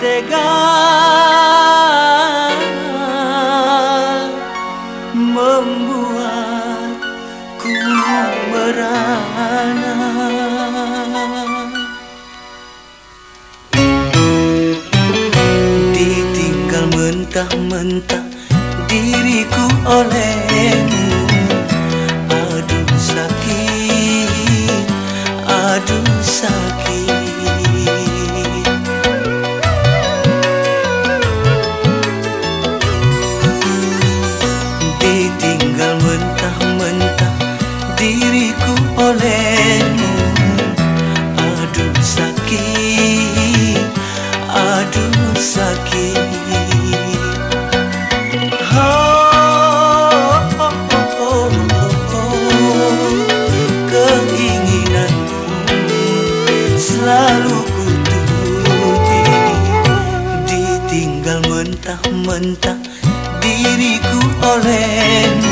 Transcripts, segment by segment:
tega. Membuatku merana. Ditinggal mentah-mentah diriku olehmu diriku olehmu. Aduh sakit, aduh sakit. Oh, Keinginanmu selalu kuturuti. Ditinggal mentah-mentah diriku olehmu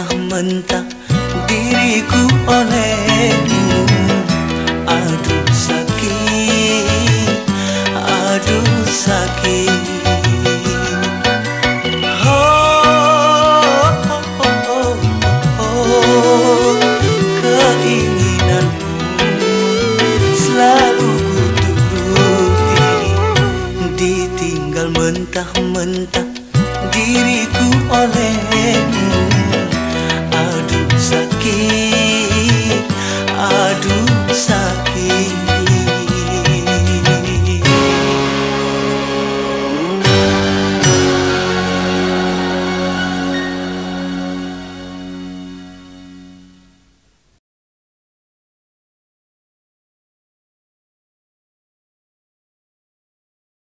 mentah-mentah diriku olehmu. Aduh sakit, aduh sakit. Oh, oh, oh, oh, Ditinggal mentah-mentah diriku olehmu